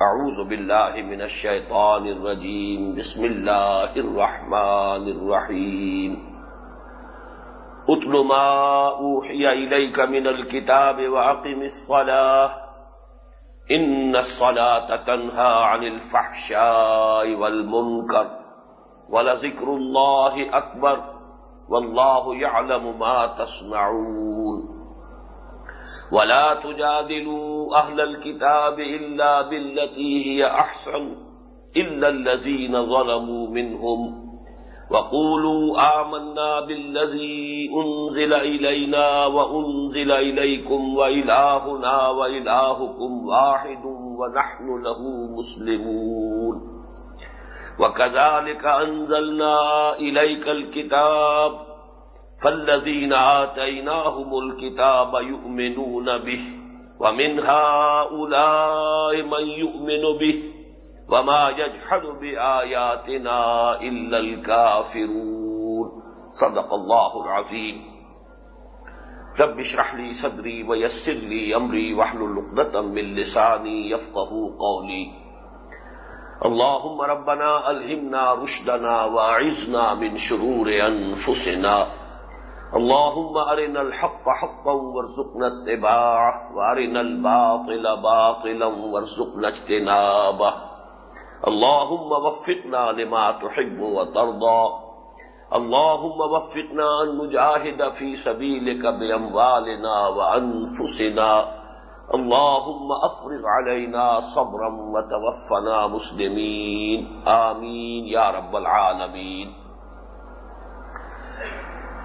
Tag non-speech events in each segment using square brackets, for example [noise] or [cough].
اعوذ باللہ من الشیطان الرجیم، بسم اللہ الرحمن الرحیم۔ اتل ما اوحی الیک من الكتاب واقم الصلاة، ان الصلاة تنہا عن الفحشاء والمنکر، ولذکر اللہ اکبر، واللہ يعلم ما تصنعون۔ ولا تجادلوا أهل الكتاب إلا بالتي هي أحسن. إلا الذين ظلموا منهم وقولوا آمنا بالذي أنزل إلينا وأنزل إليكم وإلهنا وإلهكم واحد ونحن له مسلمون. وكذلك أنزلنا إليك الكتاب فالذين آتيناهم الكتاب يؤمنون به ومن هؤلاء من يؤمن به وما يجحد بآياتنا إلا الكافرون صدق الله العظيم رب اشرح لي صدري ويسر لي أمري واحلل عقدة من لساني يفقهوا قولي اللهم ربنا ألهمنا رشدنا وأعذنا من شرور أنفسنا اللهم أرنا الحق حقا وارزقنا اتباعه وأرنا الباطل باطلا وارزقنا اجتنابه اللهم وفقنا لما تحب وترضى اللهم وفقنا أن نجاهد في سبيلك بأموالنا وأنفسنا اللهم أفرغ علينا صبرا وتوفنا مسلمين آمين يا رب العالمين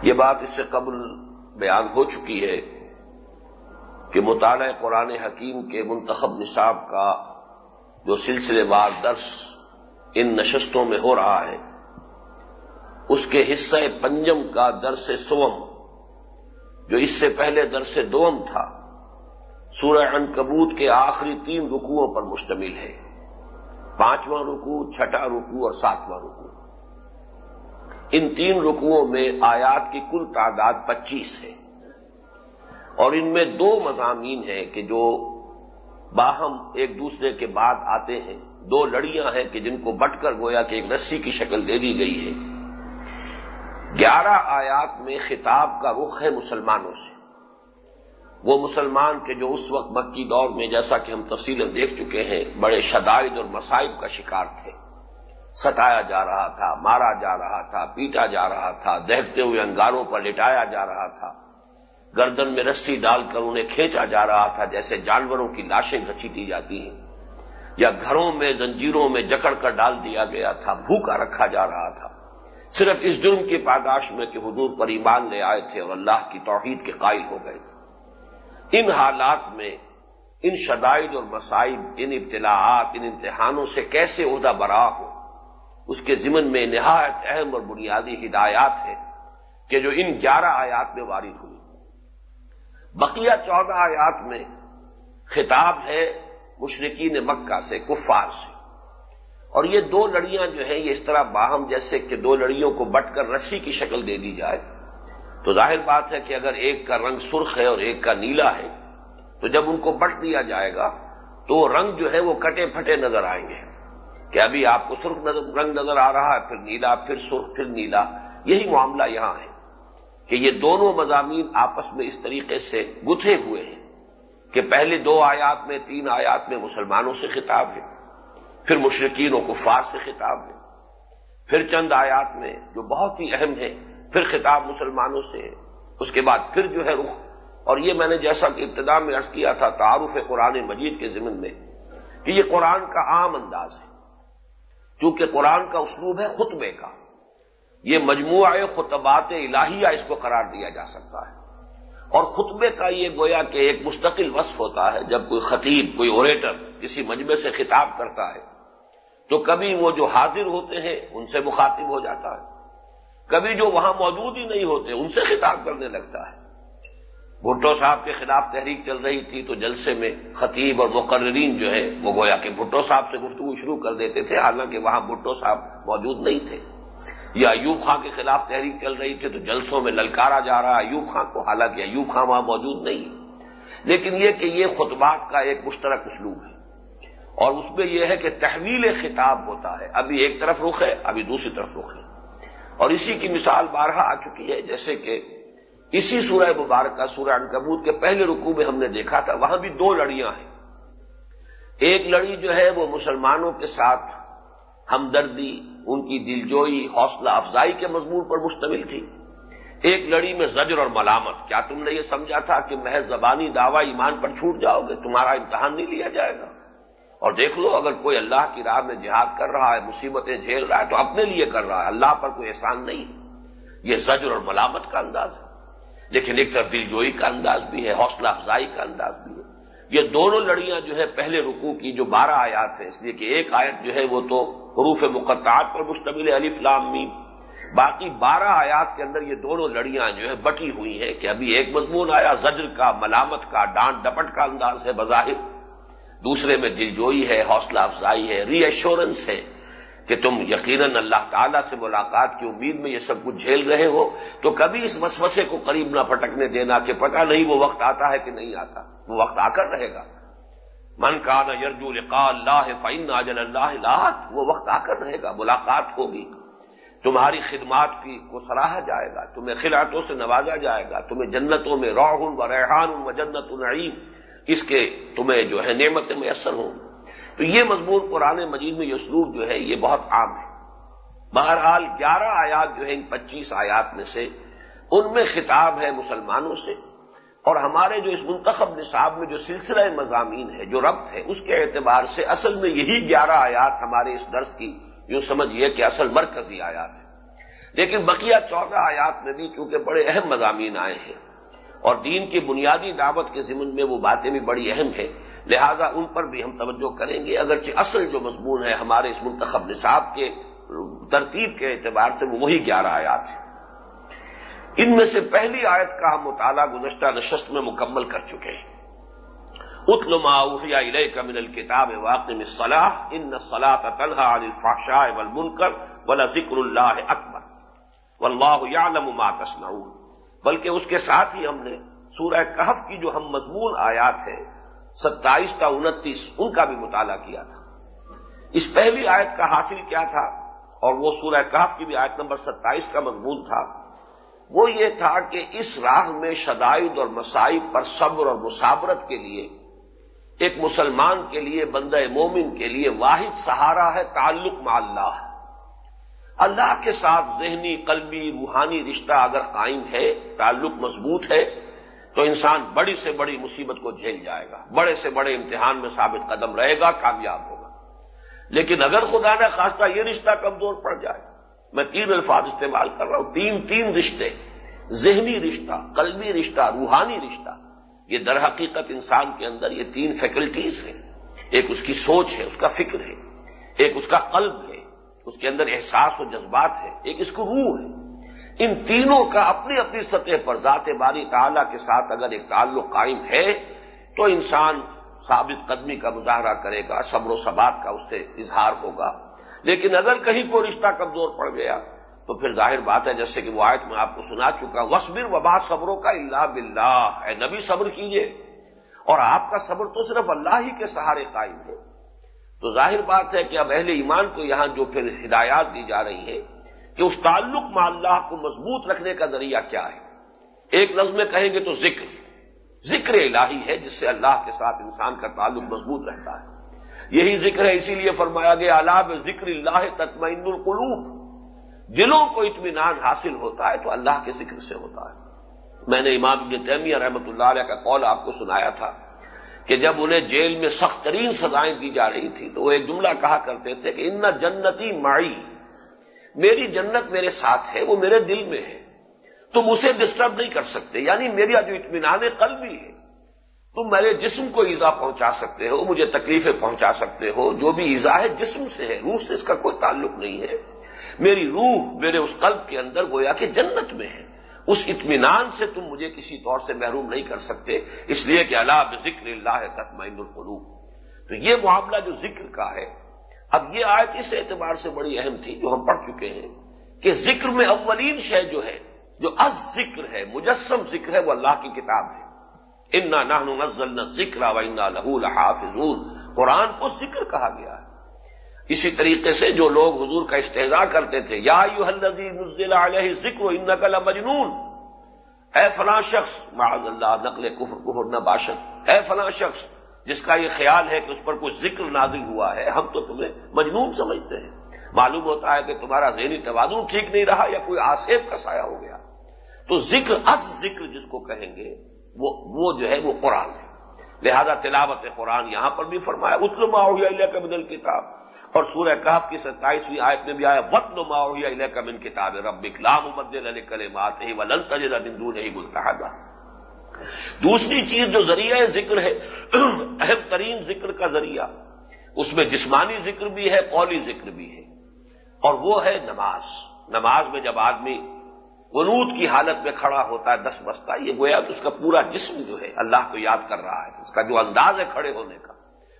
یہ بات اس سے قبل بیان ہو چکی ہے کہ مطالعہ قرآن حکیم کے منتخب نصاب کا جو سلسلے وار درس ان نشستوں میں ہو رہا ہے، اس کے حصہ پنجم کا درس سوم، جو اس سے پہلے درس دوم تھا، سورہ کبوت کے آخری تین رکوؤں پر مشتمل ہے۔ پانچواں رکو چھٹا رکو اور ساتواں رکو ان تین رکوؤں میں آیات کی کل تعداد پچیس ہے۔ اور ان میں دو مضامین ہیں کہ جو باہم ایک دوسرے کے بعد آتے ہیں۔ دو لڑیاں ہیں کہ جن کو بٹ کر گویا کہ ایک رسی کی شکل دے دی گئی ہے۔ گیارہ آیات میں خطاب کا رخ ہے مسلمانوں سے۔ وہ مسلمان کے جو اس وقت مکی دور میں جیسا کہ ہم تفصیل دیکھ چکے ہیں، بڑے شدائد اور مسائب کا شکار تھے۔ ستایا جا رہا تھا، مارا جا رہا تھا، پیٹا جا رہا تھا دہتے ہوئے انگاروں پر لٹایا جا رہا تھا۔ گردن میں رسی ڈال کر انہیں کھینچا جا رہا تھا جیسے جانوروں کی لاشیں گھچیٹی جاتی ہیں۔ یا گھروں میں، زنجیروں میں جکڑ کر ڈال دیا گیا تھا، بھوکا رکھا جا رہا تھا۔ صرف اس جرم کی پاداش میں کہ حضور پر ایمان لے آئے تھے اور اللہ کی توحید کے قائل ہو گئے۔ تھے ان حالات میں ان شدائد اور مسائب، ان ابتلاحات ان امتحانوں سے کیسے عہدہ برا ہو؟ اس کے ضمن میں نہایت اہم اور بنیادی ہدایات ہیں کہ جو ان گیارہ آیات میں وارد ہوئی۔ بقیہ چودہ آیات میں خطاب ہے مشرقین مکہ سے، کفار سے۔ اور یہ دو لڑیاں جو ہیں، یہ اس طرح باہم جیسے کہ دو لڑیوں کو بٹ کر رسی کی شکل دے دی جائے۔ تو ظاہر بات ہے کہ اگر ایک کا رنگ سرخ ہے اور ایک کا نیلا ہے، تو جب ان کو بٹ دیا جائے گا، تو وہ رنگ جو ہے وہ کٹے پھٹے نظر آئیں گے۔ کہ ابھی آپ کو سرخ رنگ نظر آ رہا ہے، پھر نیلا، پھر سرخ، پھر نیلا۔ یہی معاملہ یہاں ہے کہ یہ دونوں مضامین آپس میں اس طریقے سے گتھے ہوئے ہیں کہ پہلے دو آیات میں، تین آیات میں مسلمانوں سے خطاب ہے، پھر مشرقین و کفار سے خطاب ہے، پھر چند آیات میں جو بہت ہی اہم ہے پھر خطاب مسلمانوں سے اس کے بعد پھر جو ہے رخ۔ اور یہ میں نے جیسا کہ ابتدا میں عرض کیا تھا تعارف قرآن مجید کے ضمن میں کہ یہ قرآن کا عام انداز ہے۔ چونکہ قرآن کا اسلوب ہے خطبے کا۔ یہ مجموعہ خطبات الہیہ اس کو قرار دیا جا سکتا ہے۔ اور خطبے کا یہ گویا کہ ایک مستقل وصف ہوتا ہے، جب کوئی خطیب، کوئی اوریٹر کسی مجمے سے خطاب کرتا ہے، تو کبھی وہ جو حاضر ہوتے ہیں، ان سے مخاطب ہو جاتا ہے۔ کبھی جو وہاں موجود ہی نہیں ہوتے، ان سے خطاب کرنے لگتا ہے۔ بھٹو صاحب کے خلاف تحریک چل رہی تھی تو جلسے میں خطیب اور مقررین جو ہے وہ گویا کہ بھٹو صاحب سے گفتگو شروع کر دیتے تھے، حالانکہ وہاں بھٹو صاحب موجود نہیں تھے۔ یا ایوب خان کے خلاف تحریک چل رہی تھی تو جلسوں میں للکارا جا رہا ایوب خان کو، حالانکہ ایوب خان وہاں موجود نہیں۔ لیکن یہ کہ یہ خطبات کا ایک مشترک اسلوب ہے۔ اور اس میں یہ ہے کہ تحویل خطاب ہوتا ہے۔ ابھی ایک طرف رخ ہے، ابھی دوسری طرف رخ ہے۔ اور اسی کی مثال بارہا آ چکی ہے، جیسے کہ اسی سورہ مبارکہ، سورہ انکبوت کے پہلے رکوع میں ہم نے دیکھا تھا، وہاں بھی دو لڑیاں ہیں۔ ایک لڑی جو ہے وہ مسلمانوں کے ساتھ ہمدردی، ان کی دلجوئی، حوصلہ افزائی کے مضمون پر مشتمل تھی۔ ایک لڑی میں زجر اور ملامت، کیا تم نے یہ سمجھا تھا کہ محض زبانی دعوی ایمان پر چھوٹ جاؤ گے؟ تمہارا امتحان نہیں لیا جائے گا۔ اور دیکھ لو، اگر کوئی اللہ کی راہ میں جہاد کر رہا ہے، مصیبتیں جھیل رہا ہے، تو اپنے لیے کر رہا ہے، اللہ پر کوئی احسان نہیں۔ یہ زجر اور ملامت کا انداز ہے۔ لیکن ایک طرف دل جوئی کا انداز بھی ہے، حوصلہ افزائی کا انداز بھی ہے۔ یہ دونوں لڑیاں جو ہے پہلے رکوع کی جو بارہ آیات ہیں، اس لیے کہ ایک آیت جو ہے وہ تو حروف مقطعات پر مشتمل علی فلام میم۔ باقی بارہ آیات کے اندر یہ دونوں لڑیاں جو ہے بٹی ہوئی ہیں کہ ابھی ایک مضمون آیا، زجر کا، ملامت کا، ڈانٹ ڈپٹ کا انداز ہے، بظاہر۔ دوسرے میں دل جوئی ہے، حوصلہ افزائی ہے ری ایشورنس ہے۔ کہ تم یقیناً اللہ تعالیٰ سے ملاقات کی امید میں یہ سب کچھ جھیل رہے ہو، تو کبھی اس وسوسے کو قریب نہ پٹکنے دینا کہ پتہ نہیں وہ وقت آتا ہے کہ نہیں آتا۔ وہ وقت آ کر رہے گا۔ من کا یرجو لقاء اللہ فعین اجل اللہ لاحت وہ وقت آ کر رہے گا، ملاقات ہوگی۔ تمہاری خدمات کی کو سراہا جائے گا، تمہیں خلعتوں سے نوازا جائے گا، تمہیں جنتوں میں روحن و ریحان و جنت العیم اس کے تمہیں جو ہے نعمتیں میسر ہوں۔ تو یہ مضمون قرآن مجید میں یہ اسلوب جو ہے، یہ بہت عام ہے۔ بہرحال گیارہ آیات جو ہے ان پچیس آیات میں سے ان میں خطاب ہے مسلمانوں سے۔ اور ہمارے جو اس منتخب نصاب میں جو سلسلہ مضامین ہے، جو ربط ہے، اس کے اعتبار سے اصل میں یہی گیارہ آیات ہمارے اس درس کی یوں سمجھیے کہ اصل مرکزی آیات ہے لیکن بقیہ چودہ آیات میں بھی چونکہ بڑے اہم مضامین آئے ہیں اور دین کی بنیادی دعوت کے ضمن میں وہ باتیں بھی بڑی اہم ہیں لہذا ان پر بھی ہم توجہ کریں گے، اگرچہ اصل جو مضمون ہے ہمارے اس منتخب نصاب کے ترتیب کے اعتبار سے وہ وہی گیارہ آیات ہیں۔ ان میں سے پہلی آیت کا ہم مطالعہ گزشتہ نشست میں مکمل کر چکے ہیں۔ اتلما اوحیا علیہ کا من الکتاب واقع میں صلاح ان صلاح طلحہ عن الفحشاء والمنکر ولا ذکر اللہ اکبر۔ واللہ یعلم ما تصنعون۔ بلکہ اس کے ساتھ ہی ہم نے سورہ کہف کی جو ہم مضمون آیات ہیں ستائیس کا انتیس ان کا بھی مطالعہ کیا تھا۔ اس پہلی آیت کا حاصل کیا تھا اور وہ سورہ کہف کی بھی آیت نمبر ستائیس کا مضمون تھا۔ وہ یہ تھا کہ اس راہ میں شدائد اور مسائب پر صبر اور مسابرت کے لیے، ایک مسلمان کے لیے، بندہ مومن کے لیے واحد سہارا ہے، تعلق مع اللہ اللہ کے ساتھ ذہنی، قلبی، روحانی رشتہ اگر قائم ہے، تعلق مضبوط ہے تو انسان بڑی سے بڑی مصیبت کو جھیل جائے گا، بڑے سے بڑے امتحان میں ثابت قدم رہے گا، کامیاب ہوگا۔ لیکن اگر خدا نہ خواستہ یہ رشتہ کمزور پڑ جائے، میں تین الفاظ استعمال کر رہا ہوں، تین تین رشتے، ذہنی رشتہ، قلبی رشتہ، روحانی رشتہ، یہ در حقیقت انسان کے اندر یہ تین فیکلٹیز ہیں۔ ایک اس کی سوچ ہے، اس کا فکر ہے، ایک اس کا قلب ہے، اس کے اندر احساس و جذبات ہے ایک اس کو روح ہے۔ ان تینوں کا اپنی اپنی سطح پر ذات باری تعالی کے ساتھ اگر ایک تعلق قائم ہے، تو انسان ثابت قدمی کا مظاہرہ کرے گا، صبر و ثبات کا اس سے اظہار ہوگا۔ لیکن اگر کہیں کوئی رشتہ کمزور پڑ گیا، تو پھر ظاہر بات ہے، جیسے کہ وہ آیت میں آپ کو سنا چکا وسبر وبا صبروں کا اللہ بلّہ ہے نبی، صبر کیجیے اور آپ کا صبر تو صرف اللہ ہی کے سہارے قائم ہے تو ظاہر بات ہے کہ اب اہل ایمان کو یہاں جو پھر ہدایات دی جا رہی ہیں کہ اس تعلق میں اللہ کو مضبوط رکھنے کا ذریعہ کیا ہے؟ ایک لفظ میں کہیں گے تو ذکر۔ ذکر الہی ہے جس سے اللہ کے ساتھ انسان کا تعلق مضبوط رہتا ہے۔ یہی ذکر ہے، اسی لیے فرمایا گیا اللہ ذکر اللہ تطمئن القلوب۔ دلوں کو اطمینان حاصل ہوتا ہے تو اللہ کے ذکر سے ہوتا ہے۔ میں نے امام ابن تیمیہ رحمۃ اللہ علیہ کا قول آپ کو سنایا تھا کہ جب انہیں جیل میں سخت ترین سزائیں دی جا رہی تھی تو وہ ایک جملہ کہا کرتے تھے کہ ان جنتی مائی میری جنت میرے ساتھ ہے، وہ میرے دل میں ہے۔ تم اسے ڈسٹرب نہیں کر سکتے یعنی میرا جو اطمینان قلبی ہے۔ تم میرے جسم کو ایزا پہنچا سکتے ہو، مجھے تکلیفیں پہنچا سکتے ہو، جو بھی ایزا ہے جسم سے ہے، روح سے اس کا کوئی تعلق نہیں ہے۔ میری روح میرے اس قلب کے اندر گویا کہ جنت میں ہے۔ اس اطمینان سے تم مجھے کسی طور سے محروم نہیں کر سکتے، اس لیے کہ اللہ ذکر اللہ تطمئن القلوب۔ تو یہ معاملہ جو ذکر کا ہے اب یہ آیت اس اعتبار سے بڑی اہم تھی جو ہم پڑھ چکے ہیں کہ ذکر میں اولین شے جو ہے، جو از ذکر ہے، مجسم ذکر ہے، وہ اللہ کی کتاب ہے۔ انا نہ ذکر و انا لہو الحافظون قرآن کو ذکر کہا گیا ہے۔ اسی طریقے سے جو لوگ حضور کا استحضاء کرتے تھے، یا یو نزل علیہ ذکر ان کا مجنون اے فلاں شخص، معاذ اللہ، نقل کفر کفر نہ باشد۔ اے فلاں شخص جس کا یہ خیال ہے کہ اس پر کوئی ذکر نازل ہوا ہے، ہم تو تمہیں مجنون سمجھتے ہیں۔ معلوم ہوتا ہے کہ تمہارا ذہنی توازن ٹھیک نہیں رہا یا کوئی آسیب کا سایہ ہو گیا۔ تو ذکر از ذکر جس کو کہیں گے، وہ وہ جو ہے، وہ قرآن ہے۔ لہذا تلاوت قرآن یہاں پر بھی فرمایا اتل ماحول کا بدل کتاب اور سورہ کاف کی ستائیسویں آیت میں بھی آیا وط ماحول کا من کتاب رب اکلام مدل کلے مات ہی ولن تجر دندو نہیں ملتا دوسری چیز جو ذریعہ ذکر ہے، اہم ترین ذکر کا ذریعہ، اس میں جسمانی ذکر بھی ہے، قولی ذکر بھی ہے۔ اور وہ ہے نماز۔ نماز میں جب آدمی ونود کی حالت میں کھڑا ہوتا ہے، دس بستا یہ گویا کہ اس کا پورا جسم جو ہے، اللہ کو یاد کر رہا ہے۔ اس کا جو انداز ہے کھڑے ہونے کا،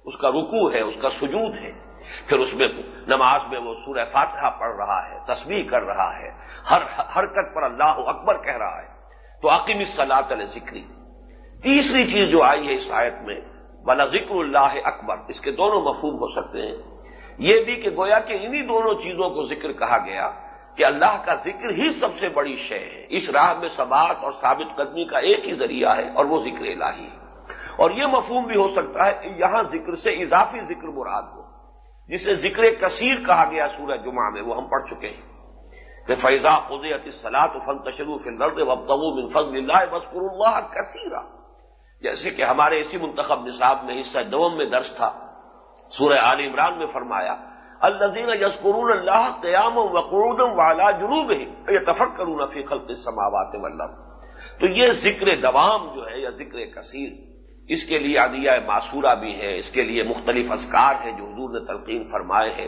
اس کا رکو ہے، اس کا سجود ہے۔ پھر اس میں نماز میں وہ سورہ فاتحہ پڑھ رہا ہے، تسبیح کر رہا ہے۔ ہر حرکت پر اللہ اکبر کہہ رہا ہے۔ تو عقیم صلاح ذکری تیسری چیز جو آئی ہے اس آیت میں بلا ذکر اللہ اکبر اس کے دونوں مفہوم ہو سکتے ہیں۔ یہ بھی کہ گویا کہ انہی دونوں چیزوں کو ذکر کہا گیا کہ اللہ کا ذکر ہی سب سے بڑی شے ہے۔ اس راہ میں سبات اور ثابت قدمی کا ایک ہی ذریعہ ہے اور وہ ذکر الہی ہے۔ اور یہ مفہوم بھی ہو سکتا ہے کہ یہاں ذکر سے اضافی ذکر مراد ہو، جسے ذکر کثیر کہا گیا سورہ جمعہ میں، وہ ہم پڑھ چکے ہیں۔ کہ فیضا خدیت سلاط فن تشروف من فضل اللہ بسکر اللہ کثیرہ جیسے کہ ہمارے اسی منتخب نصاب میں حصہ نوم میں درس تھا، سورہ عال عمران میں فرمایا الزین یسکرون اللہ قیام و والا جنوب ہی یہ تفق کروں فی خلق سماوات ولم تو یہ ذکر دوام جو ہے، یا ذکر کثیر، اس کے لیے عدیہ معصورہ بھی ہے، اس کے لیے مختلف اذکار ہیں جو حضور نے تلقین فرمائے ہیں۔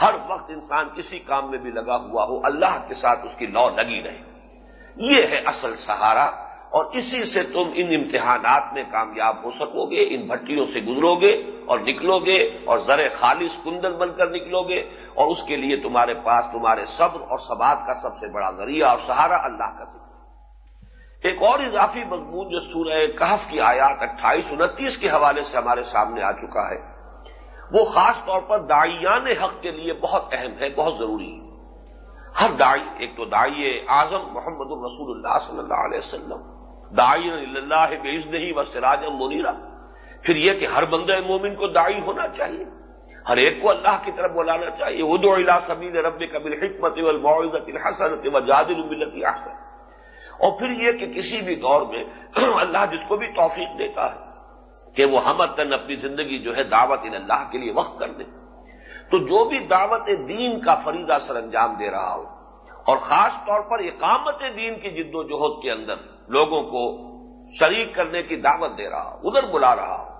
ہر وقت انسان کسی کام میں بھی لگا ہوا ہو، اللہ کے ساتھ اس کی لو لگی رہے۔ یہ ہے اصل سہارا، اور اسی سے تم ان امتحانات میں کامیاب ہو سکو گے، ان بھٹیوں سے گزرو گے اور نکلو گے اور زر خالص کندن بن کر نکلو گے، اور اس کے لیے تمہارے پاس تمہارے صبر اور سبات کا سب سے بڑا ذریعہ اور سہارا اللہ کا ذکر۔ ایک اور اضافی مضمون جو سورہ کہف کی آیات اٹھائیس انتیس کے حوالے سے ہمارے سامنے آ چکا ہے۔ وہ خاص طور پر دائیان حق کے لیے بہت اہم ہے، بہت ضروری ہے۔ ہر دائی ایک تو دائی اعظم محمد الرسول اللہ صلی اللہ علیہ وسلم دائی اللہ بےز نہیں و سراج منیرا پھر یہ کہ ہر بندہ مومن کو دائی ہونا چاہیے۔ ہر ایک کو اللہ کی طرف بلانا چاہیے۔ ادو اللہ سبیل رب قبل حکمت الحسن و جادل ملتی احسن۔ اور پھر یہ کہ کسی بھی دور میں [clears throat] اللہ جس کو بھی توفیق دیتا ہے کہ وہ ہمتن اپنی زندگی جو ہے دعوت اللہ کے لیے وقت کر دے۔ تو جو بھی دعوت دین کا فریضہ سر انجام دے رہا ہو، اور خاص طور پر اقامت دین کی جد و جہد کے اندر لوگوں کو شریک کرنے کی دعوت دے رہا ہو، ادھر بلا رہا ہو۔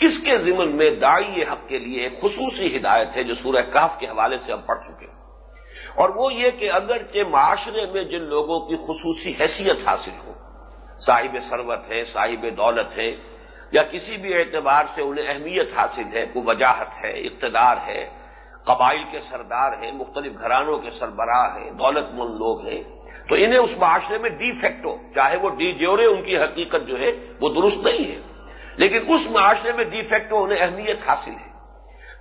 اس کے ضمن میں دائی حق کے لیے ایک خصوصی ہدایت ہے جو سورہ کاف کے حوالے سے ہم پڑھ چکے ہیں۔ اور وہ یہ کہ اگرچہ معاشرے میں جن لوگوں کی خصوصی حیثیت حاصل ہو، صاحب سروت ہے، صاحب دولت ہے یا کسی بھی اعتبار سے انہیں اہمیت حاصل ہے کوئی وجاہت ہے، اقتدار ہے، قبائل کے سردار ہیں، مختلف گھرانوں کے سربراہ ہیں، دولت مند لوگ ہیں، تو انہیں اس معاشرے میں ڈی فیکٹو چاہے وہ ڈی جیورے ان کی حقیقت جو ہے، وہ درست نہیں ہے۔ لیکن اس معاشرے میں ڈی فیکٹو انہیں اہمیت حاصل ہے۔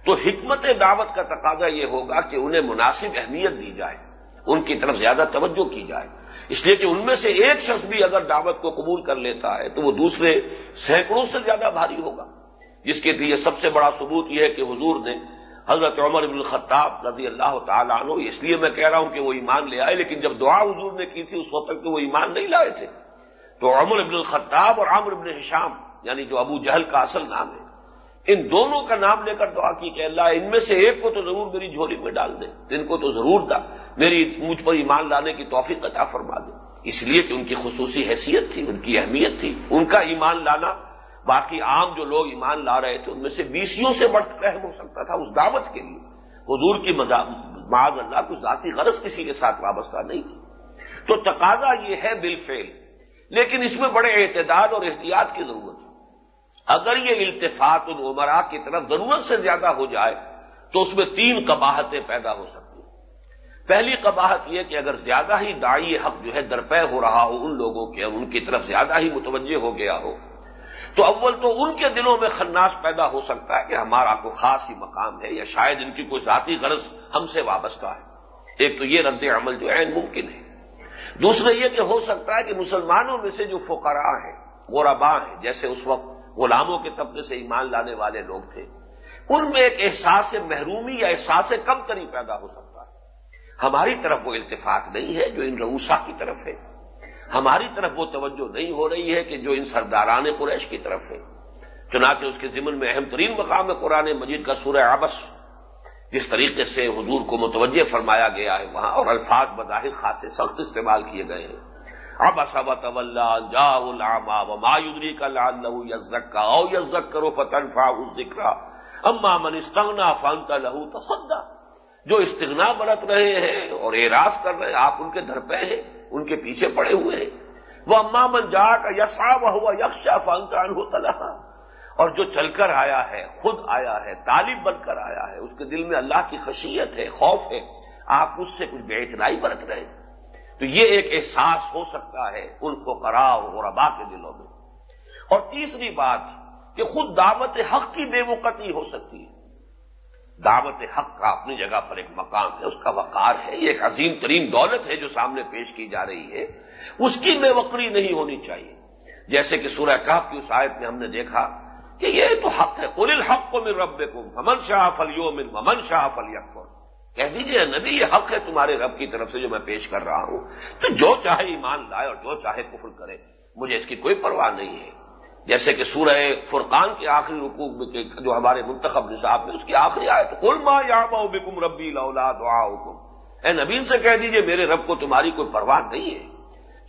تو حکمت دعوت کا تقاضا یہ ہوگا کہ انہیں مناسب اہمیت دی جائے، ان کی طرف زیادہ توجہ کی جائے۔ اس لیے کہ ان میں سے ایک شخص بھی اگر دعوت کو قبول کر لیتا ہے تو وہ دوسرے سینکڑوں سے زیادہ بھاری ہوگا۔ جس کے لیے سب سے بڑا ثبوت یہ ہے کہ حضور نے حضرت عمر بن الخطاب رضی اللہ تعالیٰ عنہ، اس لیے میں کہہ رہا ہوں کہ وہ ایمان لے آئے، لیکن جب دعا حضور نے کی تھی اس وقت تک کہ وہ ایمان نہیں لائے تھے۔ تو عمر بن الخطاب اور عمر بن حشام یعنی جو ابو جہل کا اصل نام ہے، ان دونوں کا نام لے کر دعا کی کہ اللہ ان میں سے ایک کو تو ضرور میری جھولی میں ڈال دے، ان کو تو ضرور دا میری مجھ پر ایمان لانے کی توفیق عطا فرما دے۔ اس لیے کہ ان کی خصوصی حیثیت تھی، ان کی اہمیت تھی۔ ان کا ایمان لانا، باقی عام جو لوگ ایمان لا رہے تھے، ان میں سے بیسیوں سے بڑھ اہم ہو سکتا تھا اس دعوت کے لیے۔ حضور کی معاذ اللہ کو ذاتی غرض کسی کے ساتھ وابستہ نہیں تھی۔ تو تقاضا یہ ہے بالفعل، لیکن اس میں بڑے اعتداد اور احتیاط کی ضرورت ہے۔ اگر یہ التفاط العمرا کی طرف ضرورت سے زیادہ ہو جائے، تو اس میں تین قباہتیں پیدا ہو سکتی پہلی قباہت یہ کہ اگر زیادہ ہی دائی حق جو ہے درپے ہو رہا ہو ان لوگوں کے ان کی طرف زیادہ ہی متوجہ ہو گیا ہو، تو اول تو ان کے دلوں میں خناس پیدا ہو سکتا ہے کہ ہمارا کوئی خاص ہی مقام ہے یا شاید ان کی کوئی ذاتی غرض ہم سے وابستہ ہے۔ ایک تو یہ رد عمل جو ہے ممکن ہے۔ دوسرے یہ کہ ہو سکتا ہے کہ مسلمانوں میں سے جو فقراء ہیں غوربا ہیں، جیسے اس وقت غلاموں کے طبقے سے ایمان لانے والے لوگ تھے، ان میں ایک احساس محرومی یا احساس کم تری پیدا ہو سکتا ہے۔ ہماری طرف وہ التفاق نہیں ہے جو ان روسا کی طرف ہے۔ ہماری طرف وہ توجہ نہیں ہو رہی ہے کہ جو ان سرداران قریش کی طرف ہے۔ چنانچہ اس کے ضمن میں اہم ترین مقام ہے قرآن مجید کا سورہ آبس جس طریقے سے حضور کو متوجہ فرمایا گیا ہے، وہاں اور الفاظ بظاہر خاصے سخت استعمال کیے گئے ہیں۔ اب اصب طول جا العما و مایودری کا لال لہو یزک کا او یزک کرو فتن فا ذکر اما من استغنا فانتا لہو تصدا جو استغنا برت رہے ہیں اور اعراض کر رہے ہیں، آپ ان کے در پہ ہیں، ان کے پیچھے پڑے ہوئے ہیں۔ وہ اما من جا کا یسا وہ ہوا یکشا فانتا انہو تلہا اور جو چل کر آیا ہے، خود آیا ہے، طالب بن کر آیا ہے، اس کے دل میں اللہ کی خشیت ہے، خوف ہے، آپ اس سے کچھ بے اعتنائی برت رہے ہیں۔ تو یہ ایک احساس ہو سکتا ہے ان فقراء اور غربا کے دلوں میں۔ اور تیسری بات کہ خود دعوت حق کی بے وقتی ہو سکتی ہے۔ دعوت حق کا اپنی جگہ پر ایک مقام ہے، اس کا وقار ہے، یہ ایک عظیم ترین دولت ہے جو سامنے پیش کی جا رہی ہے۔ اس کی بے وقری نہیں ہونی چاہیے۔ جیسے کہ سورہ کاف کی اس آیت میں ہم نے دیکھا کہ یہ تو حق ہے۔ قل الحق کو مل رب کو ممن شاہ فلیو مل ممن شاہ فلی کہہ دیجیے نبی، یہ حق ہے تمہارے رب کی طرف سے جو میں پیش کر رہا ہوں۔ تو جو چاہے ایمان لائے اور جو چاہے کفر کرے، مجھے اس کی کوئی پرواہ نہیں ہے۔ جیسے کہ سورہ فرقان کے آخری رقوق جو ہمارے منتخب نصاب میں اس کی آخری آئے تو قل ما یا بکم ربی لولا دعا حکم اے نبین سے کہہ دیجیے میرے رب کو تمہاری کوئی پرواہ نہیں ہے۔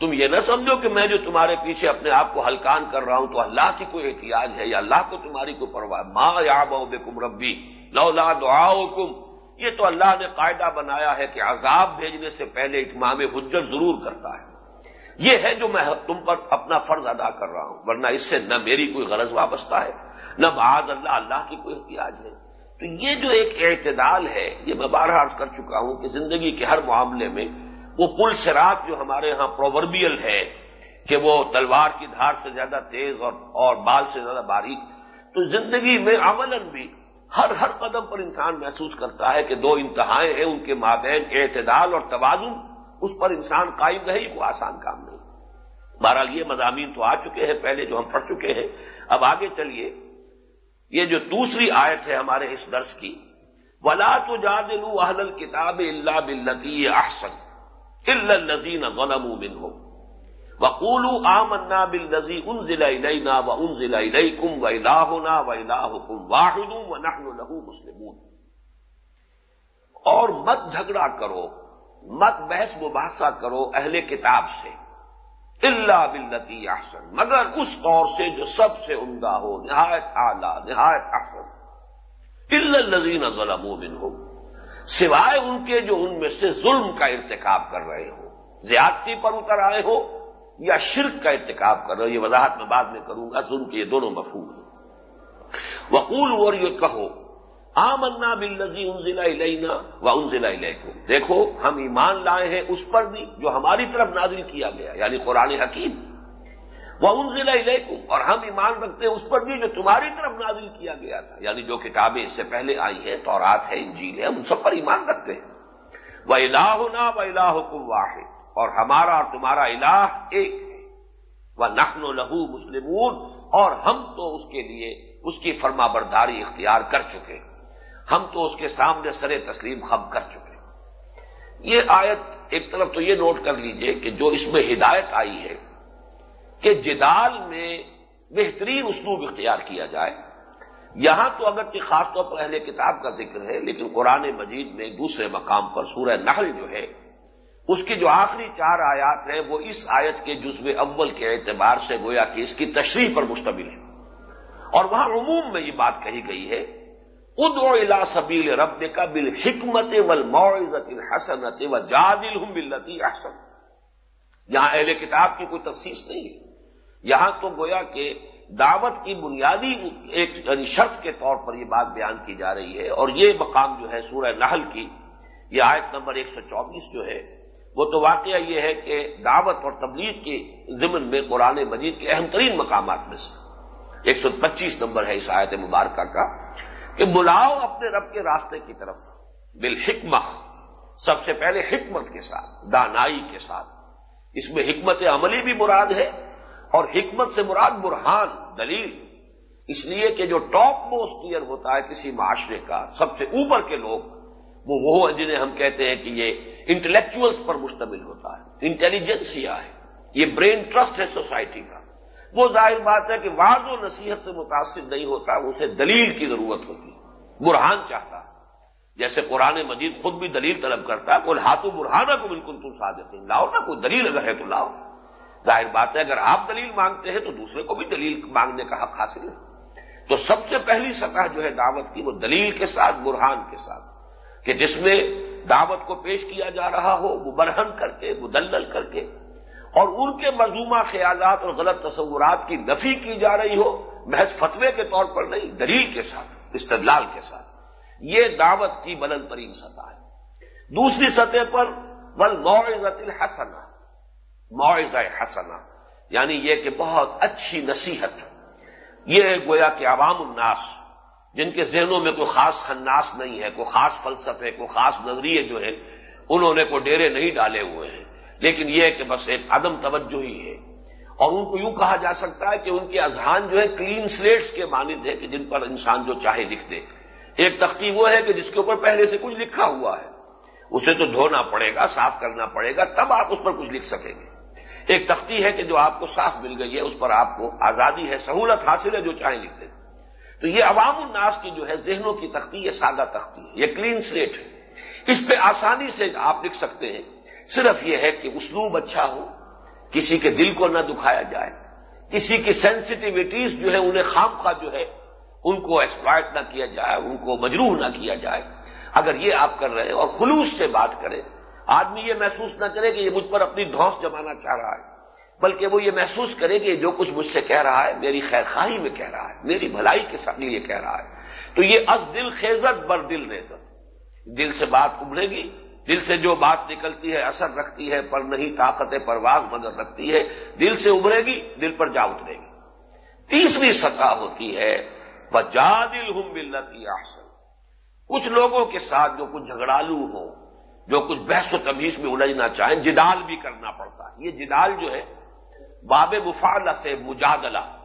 تم یہ نہ سمجھو کہ میں جو تمہارے پیچھے اپنے آپ کو ہلکان کر رہا ہوں تو اللہ کی کوئی احتیاط ہے یا اللہ کو تمہاری کوئی پرواہ ماں یا بے کم ربی لو لا دعا یہ تو اللہ نے قاعدہ بنایا ہے کہ عذاب بھیجنے سے پہلے اتمام حجت ضرور کرتا ہے۔ یہ ہے جو میں تم پر اپنا فرض ادا کر رہا ہوں، ورنہ اس سے نہ میری کوئی غرض وابستہ ہے، نہ بعض اللہ اللہ کی کوئی احتیاط ہے۔ تو یہ جو ایک اعتدال ہے، یہ میں بارہ عرض کر چکا ہوں کہ زندگی کے ہر معاملے میں وہ پل سرات جو ہمارے ہاں پرووربیل ہے کہ وہ تلوار کی دھار سے زیادہ تیز اور اور بال سے زیادہ باریک۔ تو زندگی میں عمل بھی ہر ہر قدم پر انسان محسوس کرتا ہے کہ دو انتہائیں ہیں، ان کے مابین اعتدال اور توازن۔ اس پر انسان قائم رہے کوئی آسان کام نہیں۔ بہرحال یہ مضامین تو آ چکے ہیں، پہلے جو ہم پڑھ چکے ہیں۔ اب آگے چلیے۔ یہ جو دوسری آیت ہے ہمارے اس درس کی، ولا تو جادلو اہل کتاب اللہ بلتی احسن الزین غلم منهم۔ وقولوا آمنا بالذي انزل الينا وانزل اليكم والهنا والهكم واحد ونحن له مسلمون۔ اور مت جھگڑا کرو۔ مت بحث مباحثہ کرو اہل کتاب سے۔ اللہ بلتی احسن مگر اس طور سے جو سب سے عمدہ ہو، نہایت اعلی، نہایت احسن۔ الزین ظلم منهم۔ سوائے ان کے جو ان میں سے ظلم کا ارتکاب کر رہے ہو زیادتی پر اتر آئے ہو یا شرک کا ارتکاب کر رہے ہو، یہ وضاحت میں بعد میں کروں گا۔ ظلم کے یہ دونوں مفہوم ہیں۔ وقول اور یہ کہو آمنا بلزی ان ضلع و ان ضلع کو دیکھو، ہم ایمان لائے ہیں اس پر بھی جو ہماری طرف نازل کیا گیا یعنی قرآن حکیم۔ وہ ان ضلع اور ہم ایمان رکھتے ہیں اس پر بھی جو تمہاری طرف نازل کیا گیا تھا۔ یعنی جو کتابیں اس سے پہلے آئی ہیں، تورات ہے، انجیل ہے، ہم سب پر ایمان رکھتے ہیں۔ وہ الہ ہونا و الہ واحد، اور ہمارا اور تمہارا الہ ایک ہے۔ وہ نخن و لہو مسلمون، اور ہم تو اس کے لیے، اس کی فرما برداری اختیار کر چکے ہیں۔ ہم تو اس کے سامنے سر تسلیم خم کر چکے یہ آیت ایک طرف تو یہ نوٹ کر لیجیے کہ جو اس میں ہدایت آئی ہے کہ جدال میں بہترین اسلوب اختیار کیا جائے، یہاں تو اگر کہ خاص طور پر اہل کتاب کا ذکر ہے، لیکن قرآن مجید میں دوسرے مقام پر سورہ نحل جو ہے، اس کی جو آخری چار آیات ہیں، وہ اس آیت کے جزو اول کے اعتبار سے گویا کہ اس کی تشریح پر مشتمل ہے اور وہاں عموم میں یہ بات کہی گئی ہے ادو الا سبیل رب کا بل حکمت ول معزت حسنت و احسن۔ یہاں اہل کتاب کی کوئی تفصیص نہیں ہے۔ یہاں تو گویا کہ دعوت کی بنیادی ایک یعنی شرط کے طور پر یہ بات بیان کی جا رہی ہے اور یہ مقام جو ہے سورہ نحل کی، یہ آیت نمبر ایک سو چوبیس جو ہے، وہ تو واقعہ یہ ہے کہ دعوت اور تبلیغ کے ضمن میں قرآن مجید کے اہم ترین مقامات میں سے ایک سو پچیس نمبر ہے اس آیت مبارکہ کا۔ کہ بلاؤ اپنے رب کے راستے کی طرف۔ بالحکمہ، سب سے پہلے حکمت کے ساتھ، دانائی کے ساتھ۔ اس میں حکمت عملی بھی مراد ہے اور حکمت سے مراد برہان، دلیل۔ اس لیے کہ جو ٹاپ موسٹ ایئر ہوتا ہے کسی معاشرے کا، سب سے اوپر کے لوگ، وہ وہ جنہیں ہم کہتے ہیں کہ یہ انٹلیکچوئلس پر مشتمل ہوتا ہے انٹیلیجنسیا ہے۔ یہ برین ٹرسٹ ہے سوسائٹی کا۔ وہ ظاہر بات ہے کہ واض و نصیحت سے متاثر نہیں ہوتا، اسے دلیل کی ضرورت ہوتی، برہان چاہتا۔ ہے جیسے قرآن مجید خود بھی دلیل طلب کرتا ہے کوئی ہاتھوں برہانہ کو بالکل تم سا دیتے لاؤ نا، کوئی دلیل اگر ہے تو لاؤ۔ ظاہر بات ہے، اگر آپ دلیل مانگتے ہیں تو دوسرے کو بھی دلیل مانگنے کا حق حاصل ہے۔ تو سب سے پہلی سطح جو ہے دعوت کی، وہ دلیل کے ساتھ، برہان کے ساتھ۔ کہ جس میں دعوت کو پیش کیا جا رہا ہو، وہ برہن کر کے، مدلل کر کے اور ان کے مضمومہ خیالات اور غلط تصورات کی نفی کی جا رہی ہو، محض فتوے کے طور پر نہیں، دلیل کے ساتھ، استدلال کے ساتھ۔ یہ دعوت کی بلند ترین سطح ہے۔ دوسری سطح پر بل معزت الحسنہ معاوضہ حسنا یعنی یہ کہ بہت اچھی نصیحت۔ یہ گویا کہ عوام الناس، جن کے ذہنوں میں کوئی خاص خناس نہیں ہے، کوئی خاص فلسفے، کوئی خاص نظریے جو ہے انہوں نے کوئی ڈیرے نہیں ڈالے ہوئے ہیں۔ لیکن یہ کہ بس ایک عدم توجہ ہی ہے۔ اور ان کو یوں کہا جا سکتا ہے کہ ان کے اذہان جو ہے کلین سلیٹس کے مانند ہے کہ جن پر انسان جو چاہے لکھ دے ایک تختی وہ ہے کہ جس کے اوپر پہلے سے کچھ لکھا ہوا ہے۔ اسے تو دھونا پڑے گا، صاف کرنا پڑے گا، تب آپ اس پر کچھ لکھ سکیں گے۔ ایک تختی ہے کہ جو آپ کو صاف مل گئی ہے، اس پر آپ کو آزادی ہے، سہولت حاصل ہے جو چاہیں لکھ دیں تو یہ عوام الناس کی جو ہے ذہنوں کی تختی یہ سادہ تختی ہے، یہ کلین سلیٹ ہے۔ اس پہ آسانی سے آپ لکھ سکتے ہیں۔ صرف یہ ہے کہ اسلوب اچھا ہو، کسی کے دل کو نہ دکھایا جائے، کسی کی سینسٹیوٹیز جو ہے انہیں خام خواہ جو ہے، ان کو ایکسپلائٹ نہ کیا جائے، ان کو مجروح نہ کیا جائے۔ اگر یہ آپ کر رہے ہیں اور خلوص سے بات کریں، آدمی یہ محسوس نہ کرے کہ یہ مجھ پر اپنی دھوس جمانا چاہ رہا ہے، بلکہ وہ یہ محسوس کرے کہ جو کچھ مجھ سے کہہ رہا ہے، میری خیر خواہی میں کہہ رہا ہے، میری بھلائی کے ساتھ یہ کہہ رہا ہے۔ تو یہ از دل خیزت، بر دل ریزت۔ دل سے بات ابھرے گی دل سے جو بات نکلتی ہے، اثر رکھتی ہے، پر نہیں، طاقت پرواز مدد رکھتی ہے، دل سے ابھرے گی، دل پر جا اترے گی۔ تیسری سطح ہوتی ہے بجا دل ہوں ملتی آسن کچھ لوگوں کے ساتھ جو کچھ جھگڑالو ہو جو کچھ بحث و تمیز میں الجھنا چاہیں، جدال بھی کرنا پڑتا ہے۔ یہ جدال جو ہے، باب مفالہ سے مجادلہ۔